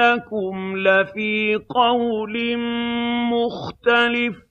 إِنَّكُمْ لَفِي قَوْلٍ مُّخْتَلِفٍ